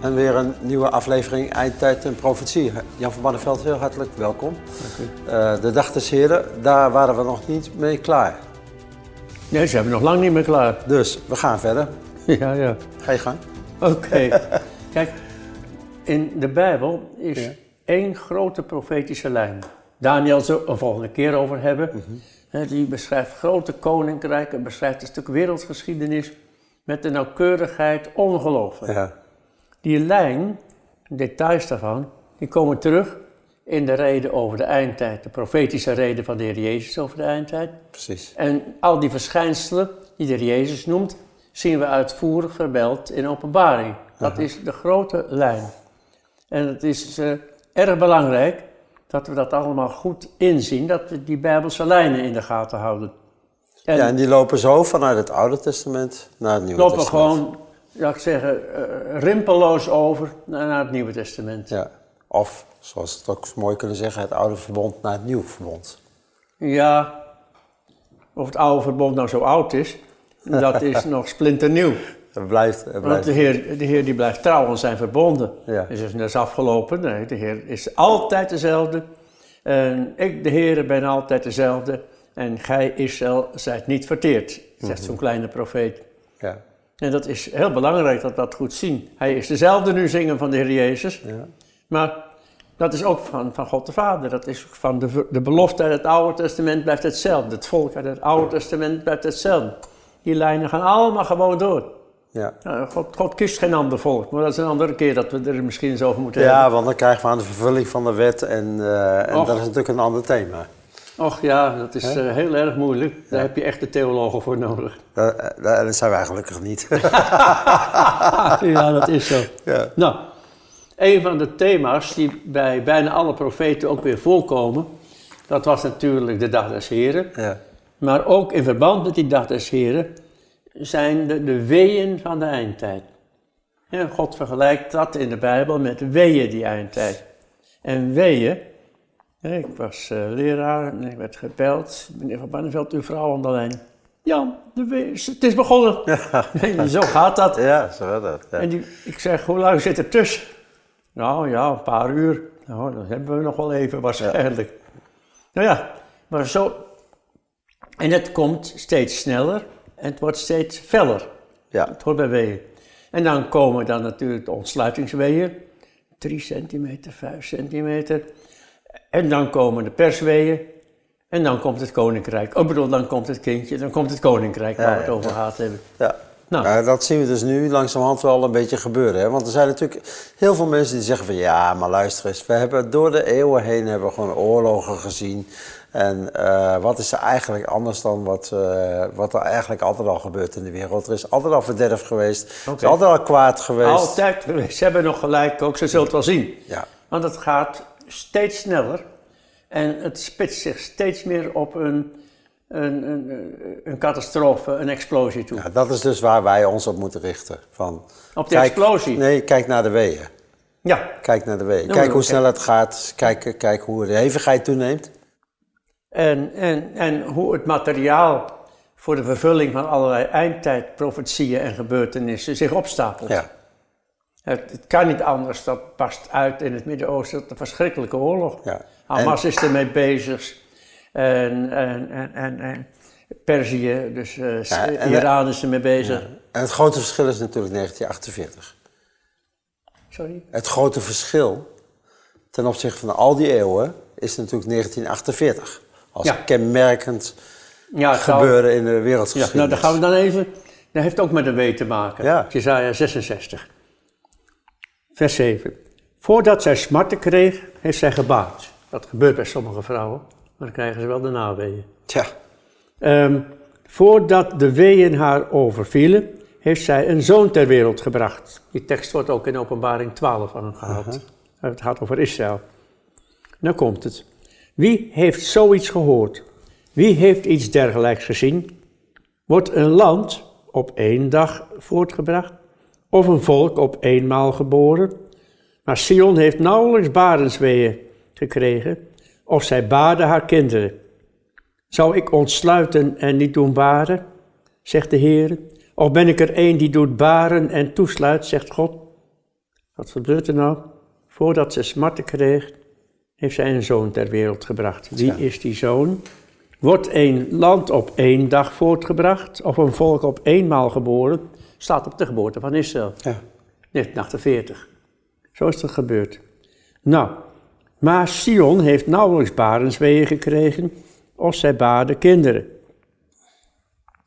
En weer een nieuwe aflevering Eindtijd en Profetie. Jan van Banneveld, heel hartelijk welkom. Uh, de dag des heren, daar waren we nog niet mee klaar. Nee, ze hebben nog lang niet meer klaar. Dus, we gaan verder. Ja, ja. Ga je gang. Oké. Kijk, in de Bijbel is één grote profetische lijn. Daniel zal een volgende keer over hebben. Mhm. Die beschrijft grote koninkrijken, beschrijft een stuk wereldgeschiedenis met de nauwkeurigheid ongelooflijk. Ja. Die lijn, details daarvan, die komen terug in de reden over de eindtijd. De profetische reden van de Heer Jezus over de eindtijd. Precies. En al die verschijnselen die de Heer Jezus noemt, zien we uitvoerig vermeld in openbaring. Dat is de grote lijn. En het is uh, erg belangrijk dat we dat allemaal goed inzien, dat we die Bijbelse lijnen in de gaten houden. En ja, en die lopen zo vanuit het Oude Testament naar het Nieuwe lopen Testament. Lopen gewoon, laat ik zeggen, uh, rimpelloos over naar het Nieuwe Testament. Ja, of zoals we het ook mooi kunnen zeggen, het Oude Verbond naar het Nieuwe Verbond. Ja, of het Oude Verbond nou zo oud is, dat is nog splinternieuw. Het blijft, het blijft. Want de Heer, de Heer die blijft trouw aan zijn verbonden. Ja. Dus dat is afgelopen. Nee, de Heer is altijd dezelfde. En ik, de Heer, ben altijd dezelfde. En gij, Israël, zijt niet verteerd, zegt zo'n mhm. kleine profeet. Ja. En dat is heel belangrijk dat we dat goed zien. Hij is dezelfde nu zingen van de Heer Jezus. Ja. Maar dat is ook van, van God de Vader. Dat is van de, de belofte uit het Oude Testament blijft hetzelfde. Het volk uit het Oude Testament blijft hetzelfde. Die lijnen gaan allemaal gewoon door. Ja. God, God, kiest geen ander volk, maar dat is een andere keer dat we er misschien zo over moeten ja, hebben. Ja, want dan krijgen we aan de vervulling van de wet en, uh, en dat is natuurlijk een ander thema. Och ja, dat is uh, heel erg moeilijk. Daar heb je echt de theologen voor nodig. Dat, eh, dat zijn wij gelukkig niet. ja, dat is zo. Ja. Nou, een van de thema's die bij bijna alle profeten ook weer voorkomen, dat was natuurlijk de dag des Heren. Ja. Maar ook in verband met die dag des Heren zijn de, de weeën van de eindtijd. Ja, God vergelijkt dat in de Bijbel met weeën die eindtijd. En weeën, ik was uh, leraar en ik werd gebeld. Meneer Van Banneveld, uw vrouw aan de lijn. Jan, de het is begonnen. Ja. zo gaat dat. Ja, zo gaat dat. Ja. En die, ik zeg, hoe lang zit er tussen? Nou ja, een paar uur. Nou, dat hebben we nog wel even waarschijnlijk. Nou ja, maar zo. En het komt steeds sneller en het wordt steeds feller. Ja. Het hoort bij weeën. En dan komen dan natuurlijk de ontsluitingsweeën. 3 centimeter, 5 centimeter. En dan komen de persweeën. En dan komt het koninkrijk. Oh, bedoel, dan komt het kindje, dan komt het koninkrijk waar we het over gehad hebben. Ja. Nou. Ja, dat zien we dus nu langzamerhand wel een beetje gebeuren. Hè? Want er zijn natuurlijk heel veel mensen die zeggen van ja, maar luister eens, we hebben door de eeuwen heen hebben we gewoon oorlogen gezien. En uh, wat is er eigenlijk anders dan wat, uh, wat er eigenlijk altijd al gebeurt in de wereld? Er is altijd al verderf geweest, okay. er is altijd al kwaad geweest. Altijd geweest, ze hebben nog gelijk ook, ze zult het wel zien. Ja. Want het gaat steeds sneller en het spitst zich steeds meer op een een, een, een, catastrofe, een explosie toe. Ja, dat is dus waar wij ons op moeten richten. Van, op de explosie? Nee, kijk naar de weeën. Ja. Kijk naar de weeën. Kijk hoe snel het gaat. Kijk, kijk hoe de hevigheid toeneemt. En, en, en hoe het materiaal voor de vervulling van allerlei eindtijdprofetieën en gebeurtenissen zich opstapelt. Ja. Het, het, kan niet anders, dat past uit in het Midden-Oosten, een verschrikkelijke oorlog. Ja. Hamas is ermee bezig en, en, en, en, en Perzië, dus uh, ja, Iran is ermee bezig. En het grote verschil is natuurlijk 1948. Sorry? Het grote verschil ten opzichte van al die eeuwen is natuurlijk 1948. Als kenmerkend ja, gebeuren in de wereldgeschiedenis. Ja, nou, dan gaan we dan even... Dat heeft ook met een W te maken. Ja. Jezaja 66. Vers 7. Voordat zij smarten kreeg, heeft zij gebaat. Dat gebeurt bij sommige vrouwen. Maar dan krijgen ze wel de naweeën. Tja. Um, voordat de weeën haar overvielen, heeft zij een zoon ter wereld gebracht. Die tekst wordt ook in openbaring 12 van hem gehaald. Uh -huh. Het gaat over Israël. Nou komt het. Wie heeft zoiets gehoord? Wie heeft iets dergelijks gezien? Wordt een land op één dag voortgebracht? Of een volk op eenmaal geboren? Maar Sion heeft nauwelijks barensweeën gekregen of zij baarde haar kinderen. Zou ik ontsluiten en niet doen baren, zegt de Heer? Of ben ik er een die doet baren en toesluit, zegt God? Wat gebeurt er nou? Voordat ze smarten kreeg, heeft zij een zoon ter wereld gebracht. Wie is die zoon? Wordt een land op één dag voortgebracht, of een volk op eenmaal geboren, staat op de geboorte van Israël. Ja. 1948. Zo is het gebeurd. Nou, maar Sion heeft nauwelijks barensweeën gekregen, of zij baarde kinderen.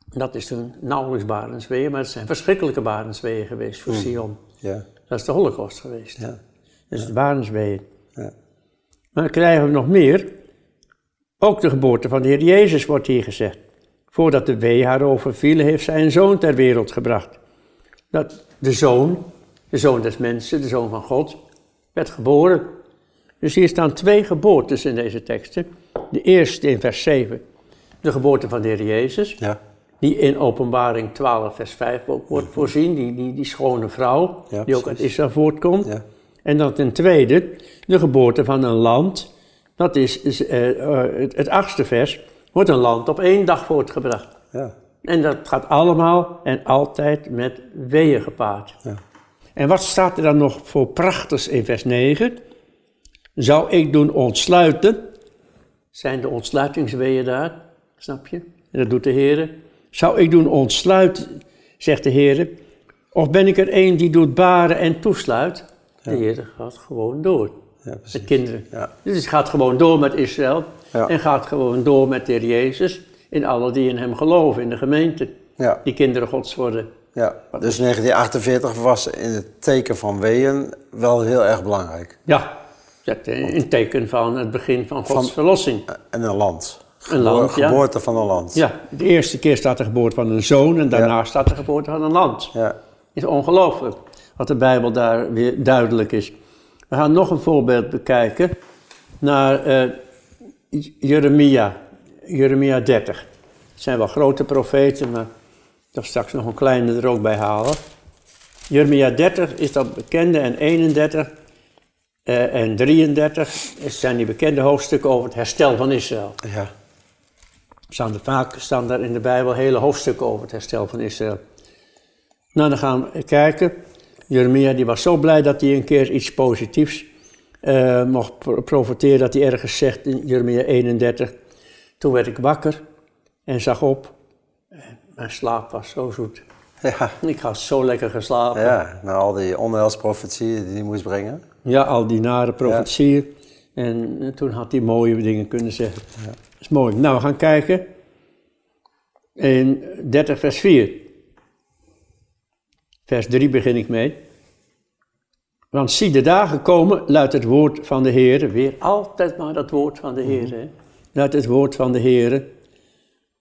Dat is toen nauwelijks barensweeën, maar het zijn verschrikkelijke barensweeën geweest voor hmm. Sion. Ja. Dat is de holocaust geweest. Ja. Dat is de barensweeën. Ja. Maar dan krijgen we nog meer. Ook de geboorte van de Heer Jezus wordt hier gezegd. Voordat de wee haar overviel, heeft zij een zoon ter wereld gebracht. Dat de zoon, de zoon des mensen, de zoon van God, werd geboren. Dus hier staan twee geboortes in deze teksten. De eerste in vers 7, de geboorte van de Heer Jezus. Ja. Die in openbaring 12 vers 5 wordt voorzien, die, die, die schone vrouw, die ook uit Israël voortkomt. Ja. En dan ten tweede, de geboorte van een land, dat is, uh, het, het, achtste vers, wordt een land op één dag voortgebracht. Ja. En dat gaat allemaal en altijd met weeën gepaard. Ja. En wat staat er dan nog voor prachtigs in vers 9? Zou ik doen ontsluiten? Zijn de ontsluitingsweeën daar? Snap je? En dat doet de Heer. Zou ik doen ontsluiten, zegt de Heer. Of ben ik er een die doet baren en toesluit? De Heer gaat gewoon door. Ja, met kinderen. Ja. Dus het gaat gewoon door met Israël. En gaat gewoon door met de Heer Jezus. In alle die in hem geloven, in de gemeente. Die kinderen Gods worden. Ja, dus 1948 was in het teken van weeën wel heel erg belangrijk. Ja, in teken van het begin van Gods verlossing. En een land. Een land, Geboorte van een land. Ja, de eerste keer staat de geboorte van een zoon en daarna staat de geboorte van een land. Ja. is ongelooflijk wat de Bijbel daar weer duidelijk is. We gaan nog een voorbeeld bekijken naar uh, Jeremia, Jeremia 30. Het zijn wel grote profeten, maar toch straks nog een kleine er ook bij halen. Jeremia 30 is dat bekende en 31 uh, en 33 zijn die bekende hoofdstukken over het herstel van Israël. Ja. Staan er vaak staan daar in de Bijbel hele hoofdstukken over het herstel van Israël. Nou, dan gaan we kijken. Jeremia die was zo blij dat hij een keer iets positiefs uh, mocht profiteren. Dat hij ergens zegt in Jeremia 31. Toen werd ik wakker en zag op. Mijn slaap was zo zoet. Ja. Ik had zo lekker geslapen. Ja, na al die onheilsprofetieën die hij moest brengen. Ja, al die nare profetieën. En eh, toen had hij mooie dingen kunnen zeggen. Ja. Dat is mooi. Nou, we gaan kijken. In 30 vers 4. Vers 3 begin ik mee. Want zie de dagen komen, luidt het woord van de Heer. Weer altijd maar dat woord van de Heer. Mm Luidt het woord van de Heer.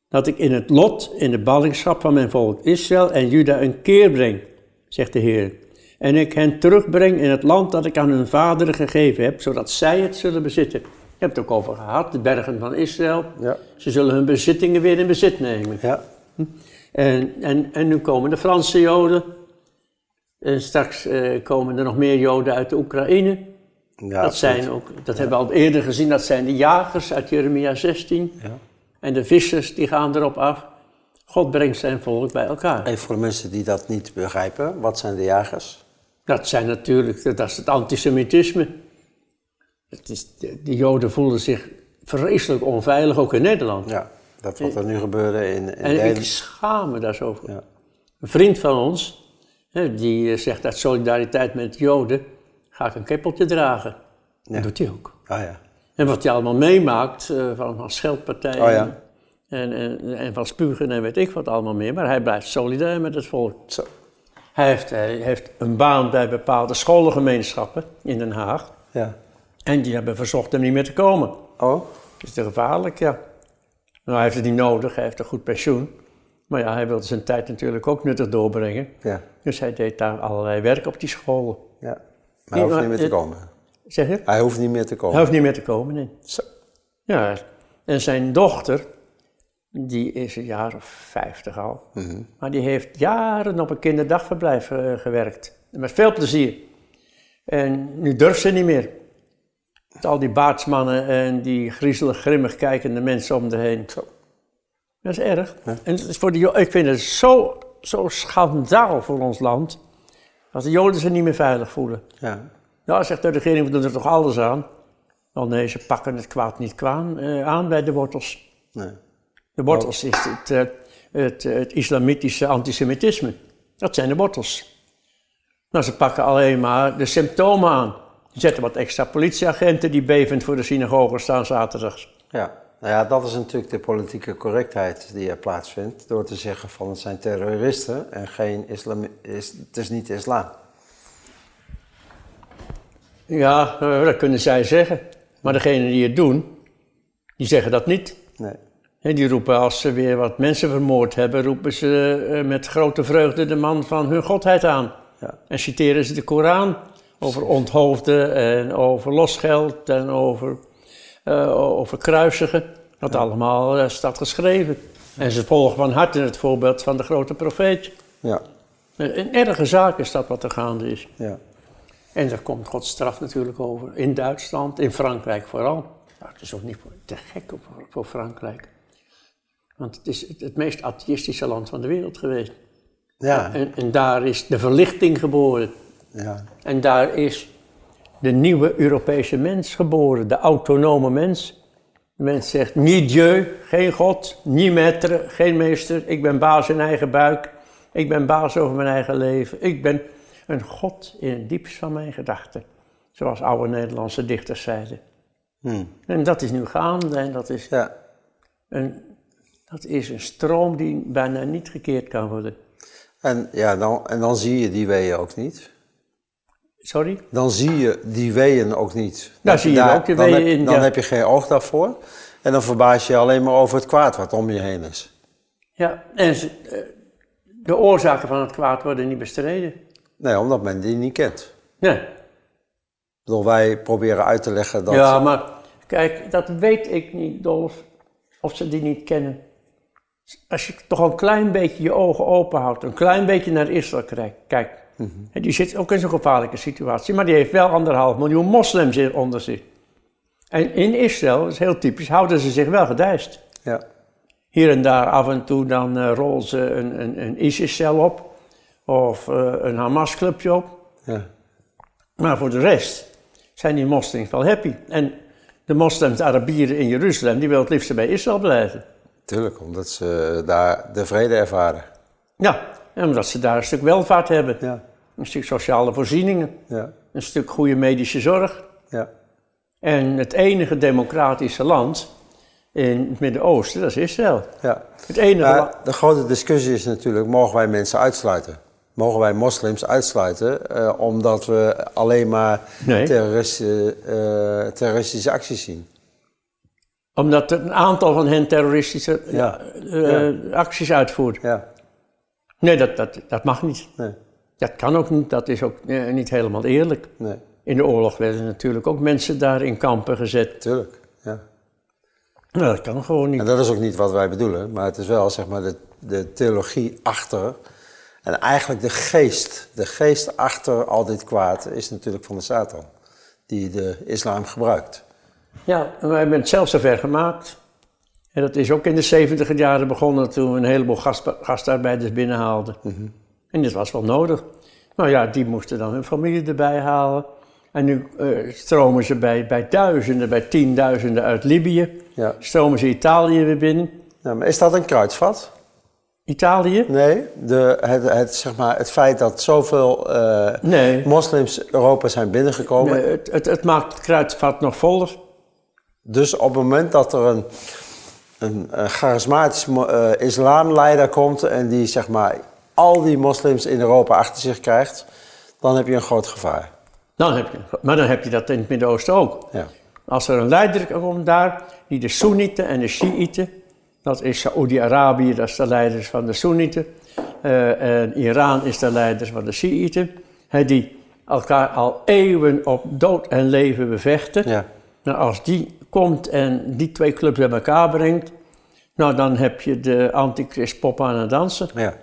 Dat ik in het lot, in de ballingschap van mijn volk Israël en Juda een keer breng, zegt de Heer. En ik hen terugbreng in het land dat ik aan hun vaderen gegeven heb, zodat zij het zullen bezitten. Ik heb het ook over gehad, de bergen van Israël. Ja. Ze zullen hun bezittingen weer in bezit nemen. Ja. En, en, en nu komen de Franse Joden, en straks uh, komen er nog meer Joden uit de Oekraïne. Ja, dat zijn ook, dat hebben we al eerder gezien, dat zijn de jagers uit Jeremia 16. Ja. En de vissers die gaan erop af. God brengt zijn volk bij elkaar. En voor de mensen die dat niet begrijpen, wat zijn de jagers? Dat zijn natuurlijk, dat is het antisemitisme. Het is, de, Joden voelden zich vreselijk onveilig, ook in Nederland. Ja, dat wat er nu gebeurde in, in En ik schaam me daar zo voor. Ja. Een vriend van ons, die eh, zegt uit solidariteit met Joden, ga ik een keppeltje dragen. Dat doet hij ook. Ah, ja. En wat hij allemaal meemaakt uh, van, van scheldpartijen oh, ja. en, en, en, van spugen en weet ik wat allemaal meer, maar hij blijft solidair met het volk. Zo. Hij, heeft, hij heeft een baan bij bepaalde scholengemeenschappen in Den Haag. Ja. En die hebben verzocht hem niet meer te komen. Oh? Is te gevaarlijk, ja. Nou, hij heeft het niet nodig, hij heeft een goed pensioen. Maar ja, hij wilde zijn tijd natuurlijk ook nuttig doorbrengen. Ja. Dus hij deed daar allerlei werk op die scholen. Maar hij hoeft niet meer te komen. Zeg je? Hij hoeft niet meer te komen. Hij hoeft niet meer te komen, nee. Zo. Ja, en zijn dochter, die is een jaar of vijftig al. Mhm. Maar die heeft jaren op een kinderdagverblijf uh, gewerkt. Met veel plezier. En nu durft ze niet meer. Met al die baardsmannen en die griezelig, grimmig kijkende mensen om de heen. Zo. Dat is erg. En voor die, ik vind het zo, zo schandaal voor ons land. Als de Joden zich niet meer veilig voelen. Ja. Nou, zegt de regering, we doen er toch alles aan. Wel nee, ze pakken het kwaad niet kwaan, uh, aan bij de wortels. Nee. De wortels is het, uh, het, het, islamitische antisemitisme. Dat zijn de wortels. Nou, ze pakken alleen maar de symptomen aan. Ze zetten wat extra politieagenten die bevend voor de synagoge staan zaterdags. Ja. Nou ja, dat is natuurlijk de politieke correctheid die er plaatsvindt. Door te zeggen van het zijn terroristen en geen islam, is, het is niet islam. Ja, eh, dat kunnen zij zeggen. Maar degenen die het doen, die zeggen dat niet. Nee. En die roepen als ze weer wat mensen vermoord hebben, roepen ze eh, met grote vreugde de man van hun godheid aan. Ja. En citeren ze de Koran over onthoofden en over losgeld en over over kruisigen. Dat allemaal uh, staat geschreven. En ze volgen van harte het voorbeeld van de grote profeet. Ja. Een erge zaak is dat wat er gaande is. Ja. En daar komt Gods straf natuurlijk over. In Duitsland, in Frankrijk vooral. het is ook niet te gek voor, voor Frankrijk. Want het is het, meest atheïstische land van de wereld geweest. Ja. En, en daar is de verlichting geboren. Ja. En daar is de nieuwe Europese mens geboren, de autonome mens. De mens zegt, niet Dieu, geen God, niet maître, geen meester. Ik ben baas in eigen buik. Ik ben baas over mijn eigen leven. Ik ben een God in het diepst van mijn gedachten. Zoals oude Nederlandse dichters zeiden. Hmm. En dat is nu gaande en dat is, ja. een, dat is een stroom die bijna niet gekeerd kan worden. En, ja, dan, en dan zie je die weeën ook niet? Sorry? Dan zie je die weeën ook niet. Daar zie je ook de weeën dan heb, in. Dan heb je geen oog daarvoor. En dan verbaas je alleen maar over het kwaad wat om je heen is. Ja, en eh, de oorzaken van het kwaad worden niet bestreden. Nee, omdat men die niet kent. Nee. Door wij proberen uit te leggen dat... Ja, maar kijk, dat weet ik niet, Dolf, of ze die niet kennen. Als je toch een klein beetje je ogen open houdt, een klein beetje naar Israël kijkt, Die zit ook in zo'n gevaarlijke situatie, maar die heeft wel anderhalf miljoen moslims onder zich. En in Israël, dat is heel typisch, houden ze zich wel gedijst. Ja. Hier en daar af en toe dan uh, rollen ze een, een, een ISIS-cel op of uh, een Hamas-clubje op. Ja. Maar voor de rest zijn die moslims wel happy. En de moslims, de Arabieren in Jeruzalem, die willen het liefst bij Israël blijven. Tuurlijk, omdat ze daar de vrede ervaren. Ja, en omdat ze daar een stuk welvaart hebben. Ja. Een stuk sociale voorzieningen. Ja. Een stuk goede medische zorg. Ja. En het enige democratische land in het Midden-Oosten, dat is Israël. Ja. Het enige de grote discussie is natuurlijk, mogen wij mensen uitsluiten? Mogen wij moslims uitsluiten uh, omdat we alleen maar terroristische, uh, terroristische acties zien? Omdat een aantal van hen terroristische ja. Uh, acties uitvoert. Ja. Nee, dat, dat, dat mag niet. Nee. Dat kan ook niet, dat is ook eh, niet helemaal eerlijk. Nee. In de oorlog werden natuurlijk ook mensen daar in kampen gezet. Tuurlijk, ja. Nou, dat kan gewoon niet. En dat is ook niet wat wij bedoelen, maar het is wel zeg maar de, de theologie achter. En eigenlijk de geest, de geest achter al dit kwaad is natuurlijk van de Satan, die de islam gebruikt. Ja, en wij hebben het zelf zover gemaakt en dat is ook in de 70 jaren begonnen toen we een heleboel gast, gastarbeiders binnenhaalden. Mm En dit was wel nodig. Nou ja, die moesten dan hun familie erbij halen. En nu uh, stromen ze bij, bij duizenden, bij tienduizenden uit Libië. Ja. Stromen ze Italië weer binnen. Ja, maar is dat een kruidvat? Italië? Nee, de, het, het, zeg maar, het feit dat zoveel uh, nee. moslims Europa zijn binnengekomen. Nee, het, het, het maakt het kruidvat nog voller. Dus op het moment dat er een een, een charismatische uh, islamleider komt en die zeg maar al die moslims in Europa achter zich krijgt, dan heb je een groot gevaar. Dan heb je, maar dan heb je dat in het Midden-Oosten ook. Ja. Als er een leider komt daar, die de Soenieten en de Shiiten, dat is Saoedi-Arabië, dat is de leiders van de Soenieten, uh, en Iran is de leiders van de Shiiten, die elkaar al eeuwen op dood en leven bevechten. Ja. Nou, als die komt en die twee clubs bij elkaar brengt, nou dan heb je de antichrist pop aan het dansen. Ja.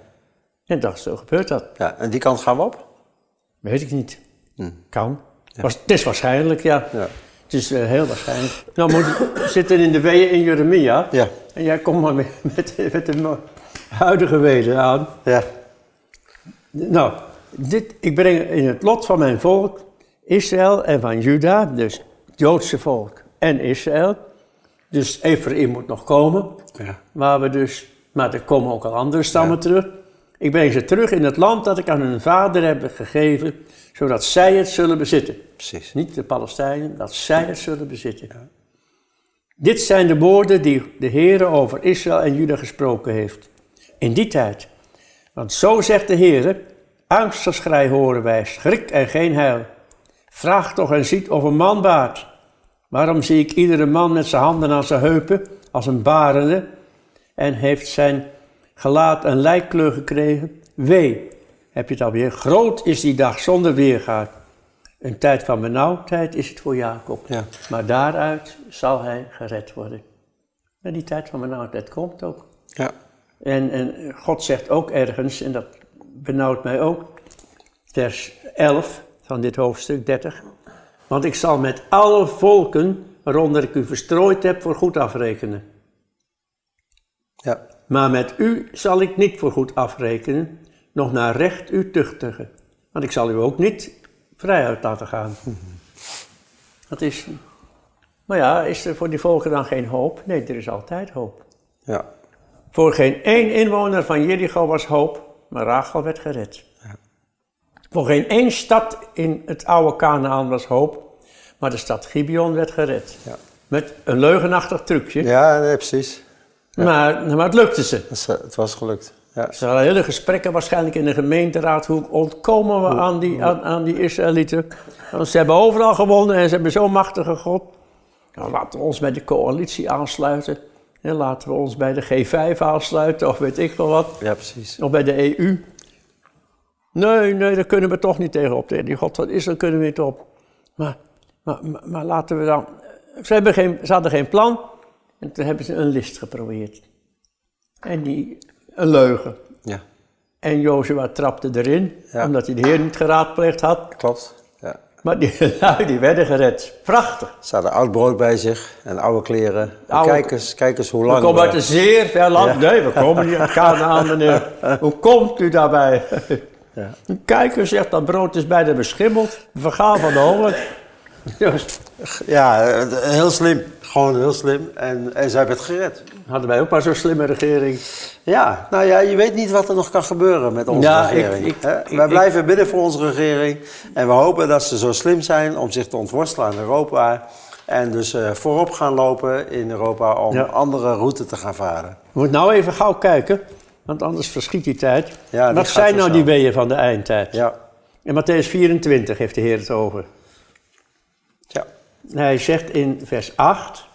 En dat, zo gebeurt dat. Ja, en die kant gaan we op? Weet ik niet. Hm. Kan. Was, het is waarschijnlijk, ja. ja. Het is uh, heel waarschijnlijk. Nou, moet, we zitten in de weeën in Jeremia. Ja. En jij komt maar met, met, met de huidige weden aan. Ja. Nou, dit, ik breng in het lot van mijn volk, Israël en van Juda, dus het Joodse volk en Israël. Dus Ephraim moet nog komen, ja. waar we dus, maar er komen ook al andere stammen terug. Ik breng ze terug in het land dat ik aan hun vader heb gegeven, zodat zij het zullen bezitten. Precies. Niet de Palestijnen, dat zij het zullen bezitten. Ja. Dit zijn de woorden die de Heer over Israël en Juda gesproken heeft. In die tijd. Want zo zegt de Heer, angstgeschrei horen wij, schrik en geen heil. Vraag toch en ziet of een man baart. Waarom zie ik iedere man met zijn handen aan zijn heupen, als een barende, en heeft zijn gelaat een lijkkleur gekregen? Wee, heb je het alweer? Groot is die dag zonder weergaar. Een tijd van benauwdheid is het voor Jacob. Ja. Maar daaruit zal hij gered worden. En die tijd van benauwdheid komt ook. Ja. En, en God zegt ook ergens, en dat benauwt mij ook, vers 11 van dit hoofdstuk 30. Want ik zal met alle volken waaronder ik u verstrooid heb voor goed afrekenen. Ja. Maar met u zal ik niet voor goed afrekenen, nog naar recht u tuchtigen. Want ik zal u ook niet vrijuit laten gaan. Dat is. Maar ja, is er voor die volken dan geen hoop? Nee, er is altijd hoop. Ja. Voor geen één inwoner van Jericho was hoop, maar Rachel werd gered. Ja. Voor geen één stad in het oude Canaan was hoop, maar de stad Gibeon werd gered. Ja. Met een leugenachtig trucje. Ja, nee, precies. Maar, maar het lukte ze. Het was gelukt. Ja. Er waren hele gesprekken waarschijnlijk in de gemeenteraad. Hoe ontkomen we aan die, aan, aan die Israëlieten? Want ze hebben overal gewonnen en ze hebben zo'n machtige God. Nou, laten we ons bij de coalitie aansluiten. En laten we ons bij de G5 aansluiten of weet ik wel wat. Ja, precies. Of bij de EU. Nee, nee, daar kunnen we toch niet tegenop. Die God van Israël kunnen we niet op. Maar, maar, maar, laten we dan... Ze, hebben geen, ze hadden geen plan. En toen hebben ze een list geprobeerd. En die een leugen. Ja. En Jozua trapte erin, omdat hij de Heer niet geraadpleegd had. Klopt. Ja. Maar die, die werden gered. Prachtig. Ze hadden oud brood bij zich en oude kleren. kijk, eens, kijk eens hoe lang. We komen uit een zeer ver land. Nee, we komen niet uit Canaan, meneer. Hoe komt u daarbij? Ja. Kijk eens, zegt dat brood is bijna beschimmeld. We vergaan van de honger. Ja, heel slim. Gewoon heel slim. En, en ze hebben het gered. Hadden wij ook maar zo'n slimme regering. Ja, nou ja, je weet niet wat er nog kan gebeuren met onze regering. Ik, ik, wij blijven bidden voor onze regering. En we hopen dat ze zo slim zijn om zich te ontworstelen aan Europa. En dus uh, voorop gaan lopen in Europa om andere route te gaan varen. We moeten nou even gauw kijken, want anders verschiet die tijd. Ja, wat zijn nou die weeën van de eindtijd? Ja. In Matthäus 24 heeft de Heer het over. Ja. Hij zegt in vers 8: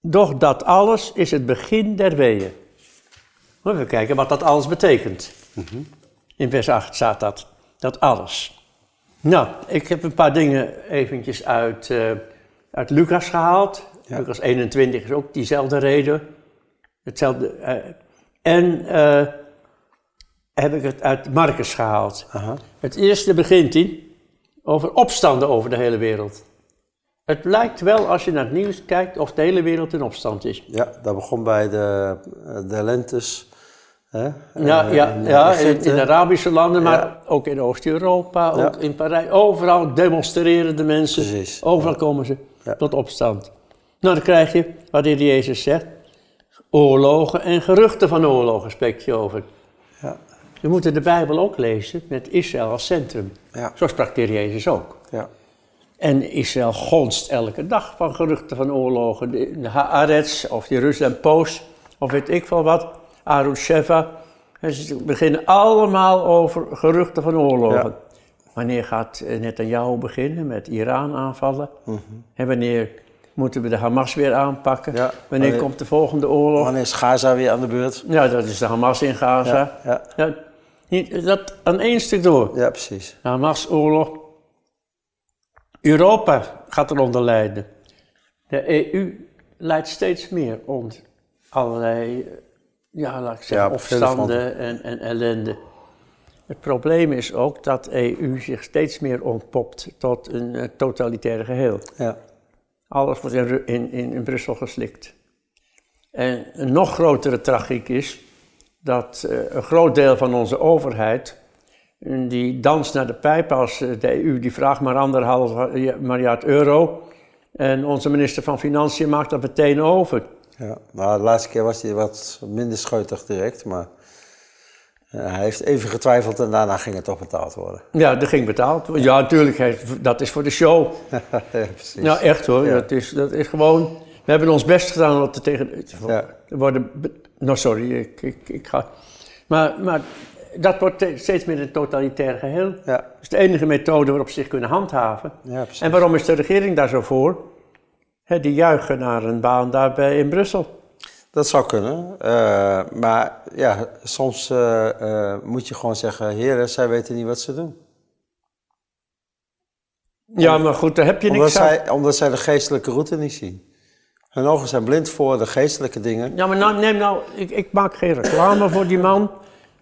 Doch dat alles is het begin der weeën. Even kijken wat dat alles betekent. Mhm. In vers 8 staat dat. Dat alles. Nou, ik heb een paar dingen eventjes uit, uh, uit Lucas gehaald. Lucas 21 is ook diezelfde reden. Hetzelfde. Uh, en uh, heb ik het uit Marcus gehaald. Aha. Het eerste begint in over opstanden over de hele wereld. Het lijkt wel, als je naar het nieuws kijkt, of de hele wereld in opstand is. Ja, dat begon bij de, de lentes. Hè? Ja, ja, in, ja in, in, Arabische landen, maar ook in Oost-Europa, ook in Parijs. Overal demonstreren de mensen. Precies. Overal komen ze tot opstand. Nou, dan krijg je, wat de Jezus zegt, oorlogen en geruchten van oorlogen spreekt je over. Ja. We moeten de Bijbel ook lezen met Israël als centrum. Ja. Zo sprak de Jezus ook. Ja. En Israël gonst elke dag van geruchten van oorlogen. De, Haaretz of Jeruzalem Post of weet ik veel wat. Arut Sheva. Ze beginnen allemaal over geruchten van oorlogen. Wanneer gaat Netanyahu beginnen met Iran aanvallen? Mm En wanneer moeten we de Hamas weer aanpakken? Wanneer, wanneer, komt de volgende oorlog? Wanneer is Gaza weer aan de beurt? Ja, dat is de Hamas in Gaza. Ja, dat aan één stuk door. Ja, precies. De Hamas-oorlog. Europa gaat eronder lijden. De EU leidt steeds meer onder allerlei, ja, laat ik zeggen, opstanden en, en ellende. Het probleem is ook dat de EU zich steeds meer ontpopt tot een uh, totalitaire geheel. Ja. Alles wordt in, in, in, Brussel geslikt. En een nog grotere tragiek is dat uh, een groot deel van onze overheid die dans naar de pijp als de EU die vraagt maar anderhalf miljard euro. En onze minister van Financiën maakt dat meteen over. Ja, nou, de laatste keer was hij wat minder scheutig direct, maar hij heeft even getwijfeld en daarna ging het toch betaald worden. Ja, dat ging betaald. Ja, natuurlijk, dat is voor de show. ja, precies. Nou, echt hoor, dat, is, dat is gewoon... We hebben ons best gedaan om te tegen... Ja. worden... Nou, sorry, ik, ik, ik ga... Maar, maar dat wordt steeds meer een totalitair geheel. Ja. Dat is de enige methode waarop ze zich kunnen handhaven. Ja, en waarom is de regering daar zo voor? die juichen naar een baan daarbij in Brussel. Dat zou kunnen. Uh, maar ja, soms uh, uh, moet je gewoon zeggen: heren, zij weten niet wat ze doen. Ja, maar goed, daar heb je omdat niks zij, Omdat zij de geestelijke route niet zien. Hun ogen zijn blind voor de geestelijke dingen. Ja, maar nou, neem nou, ik, ik maak geen reclame voor die man.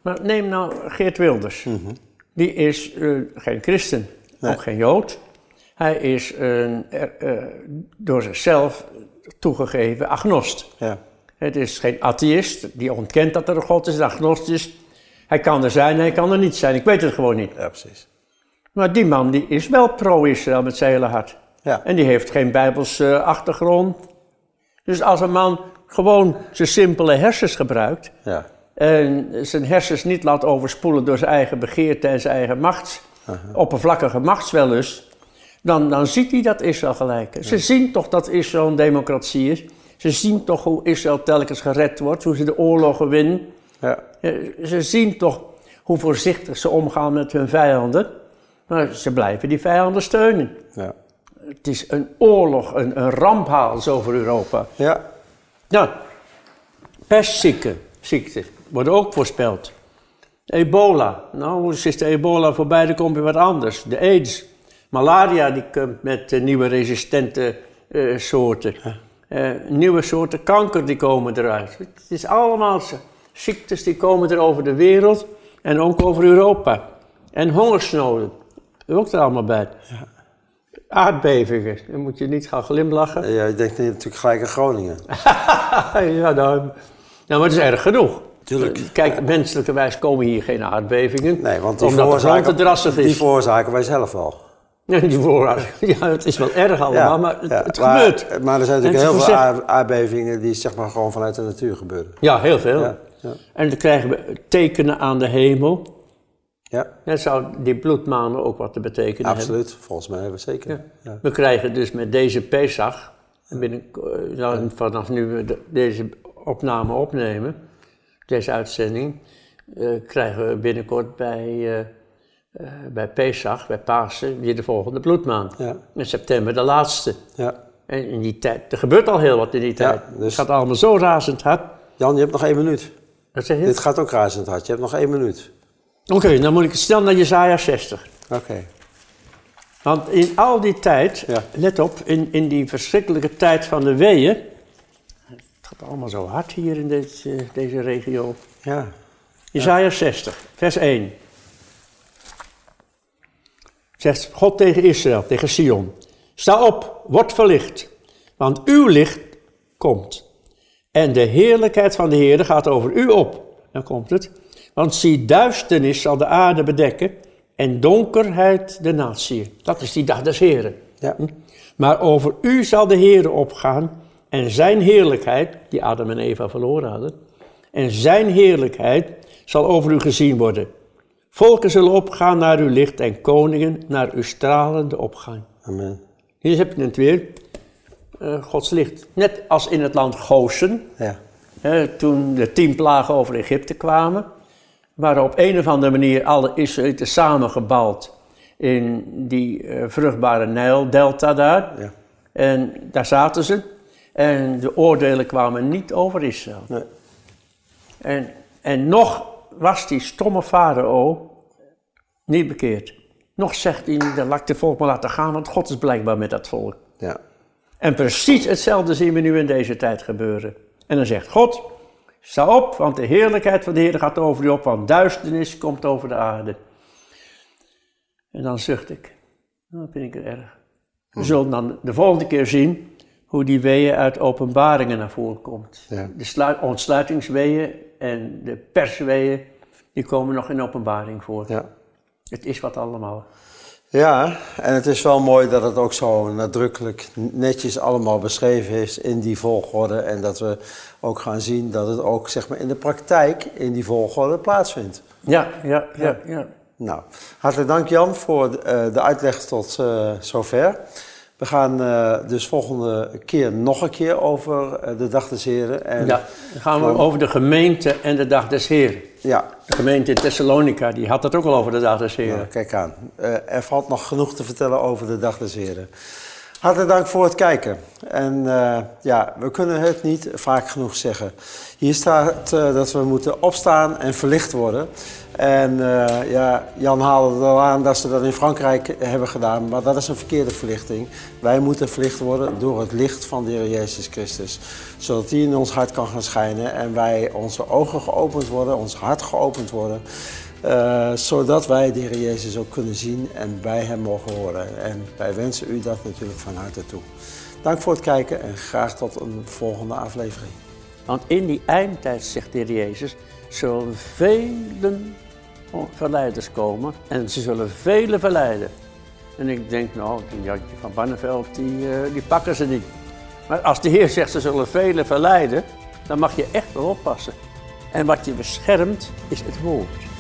Maar neem nou Geert Wilders. Mm -hmm. Die is geen christen, nee. ook geen jood. Hij is een, door zichzelf toegegeven agnost. Ja. Het is geen atheïst, die ontkent dat er een God is, agnostisch. Hij kan er zijn, hij kan er niet zijn. Ik weet het gewoon niet. Ja, precies. Maar die man die is wel pro-Israël met zijn hele hart. Ja. En die heeft geen bijbelse achtergrond. Dus als een man gewoon zijn simpele hersens gebruikt... Ja. en zijn hersens niet laat overspoelen door zijn eigen begeerte en zijn eigen machts... Uh -huh. oppervlakkige machtswellust... Dan, dan ziet hij dat Israël gelijk. Ze zien toch dat Israël een democratie is... Ze zien toch hoe Israël telkens gered wordt, hoe ze de oorlogen winnen. Ja. Ze zien toch hoe voorzichtig ze omgaan met hun vijanden. Maar ze blijven die vijanden steunen. Ja. Het is een oorlog, een, een ramphaal over Europa. Ja. Nou, pestziekten, ziekten, worden ook voorspeld. Ebola, nou, is de ebola voorbij, dan komt weer wat anders. De aids, malaria, die komt met uh, nieuwe resistente uh, soorten. Uh, nieuwe soorten kanker die komen eruit. Het is allemaal ziektes die komen er over de wereld en ook over Europa. En hongersnoden, ook er allemaal bij. Ja. Aardbevingen, dan moet je niet gaan glimlachen. Ja, je denkt natuurlijk gelijk aan Groningen. ja, nou, nou, maar het is erg genoeg. Tuurlijk. Kijk, menselijkerwijs komen hier geen aardbevingen. Nee, want die, omdat veroorzaken, de die veroorzaken wij zelf wel. Ja, die ja, het is wel erg allemaal, maar het, het gebeurt. Maar er zijn natuurlijk heel veel aardbevingen die zeg maar gewoon vanuit de natuur gebeuren. Ja, heel veel. Ja, En dan krijgen we tekenen aan de hemel. Ja. Dan zou die bloedmanen ook wat te betekenen Absoluut, volgens mij hebben we zeker. We krijgen dus met deze Pesach, binnen, nou, vanaf nu we deze opname opnemen, deze uitzending, uh, krijgen we binnenkort bij... Uh, uh, bij Pesach, bij Pasen, weer de volgende bloedmaand. Ja. In september de laatste. Ja. En in die tijd, er gebeurt al heel wat in die tijd. Ja, dus... Het gaat allemaal zo razend hard. Jan, je hebt nog één minuut. Wat zeg je? Dit gaat ook razend hard. Je hebt nog één minuut. Oké, dan moet ik snel naar Jezaja 60. Oké. Want in al die tijd, ja. let op, in, in die verschrikkelijke tijd van de weeën... Het gaat allemaal zo hard hier in dit, uh, deze regio. Ja. Jezaja 60, vers 1 zegt God tegen Israël, tegen Sion. Sta op, word verlicht, want uw licht komt. En de heerlijkheid van de Heer gaat over u op. Dan komt het. Want zie, duisternis zal de aarde bedekken en donkerheid de natie. Dat is die dag des Heren. Ja. Hm? Maar over u zal de Heer opgaan en zijn heerlijkheid, die Adam en Eva verloren hadden, en zijn heerlijkheid zal over u gezien worden. Volken zullen opgaan naar uw licht en koningen naar uw stralende opgang. Amen. Hier heb je het weer. Uh, Gods licht. Net als in het land Gozen. Ja. toen de tien plagen over Egypte kwamen. Waren op een of andere manier alle Israëlieten samengebald in die uh, vruchtbare Nijldelta daar. Ja. En daar zaten ze. En de oordelen kwamen niet over Israël. Nee. En, en nog was die stomme farao niet bekeerd. Nog zegt hij, dan laat ik de volk maar laten gaan, want God is blijkbaar met dat volk. Ja. En precies hetzelfde zien we nu in deze tijd gebeuren. En dan zegt God, sta op, want de heerlijkheid van de Heer gaat over u op, want duisternis komt over de aarde. En dan zucht ik, dan vind ik het erg. We zullen dan de volgende keer zien hoe die weeën uit openbaringen naar voren komt. Ja. De ontsluitingsweeën en de persweeën, die komen nog in openbaring voor. Ja. Het is wat allemaal. Ja, en het is wel mooi dat het ook zo nadrukkelijk netjes allemaal beschreven is in die volgorde. En dat we ook gaan zien dat het ook zeg maar, in de praktijk in die volgorde plaatsvindt. Ja, ja, ja. ja. Nou, hartelijk dank Jan voor de, uh, de uitleg tot uh, zover. We gaan uh, dus volgende keer nog een keer over de Dag des Heren. En ja, dan gaan we over de gemeente en de Dag des Heren. Ja. De gemeente in Thessalonica, die had het ook al over de Dag des Heren. Nou, kijk aan, er valt nog genoeg te vertellen over de Dag des Heren. Hartelijk dank voor het kijken. En uh, ja, we kunnen het niet vaak genoeg zeggen. Hier staat uh, dat we moeten opstaan en verlicht worden. En uh, ja, Jan haalde er al aan dat ze dat in Frankrijk hebben gedaan, maar dat is een verkeerde verlichting. Wij moeten verlicht worden door het licht van de Heer Jezus Christus. Zodat die in ons hart kan gaan schijnen en wij onze ogen geopend worden, ons hart geopend worden. Uh, zodat wij de Heer Jezus ook kunnen zien en bij Hem mogen horen. En wij wensen u dat natuurlijk van harte toe. Dank voor het kijken en graag tot een volgende aflevering. Want in die eindtijd, zegt de Jezus, zullen velen verleiders komen en ze zullen velen verleiden. En ik denk, nou, die Jantje van Banneveld, die, uh, die pakken ze niet. Maar als de Heer zegt, ze zullen velen verleiden, dan mag je echt wel oppassen. En wat je beschermt, is het woord.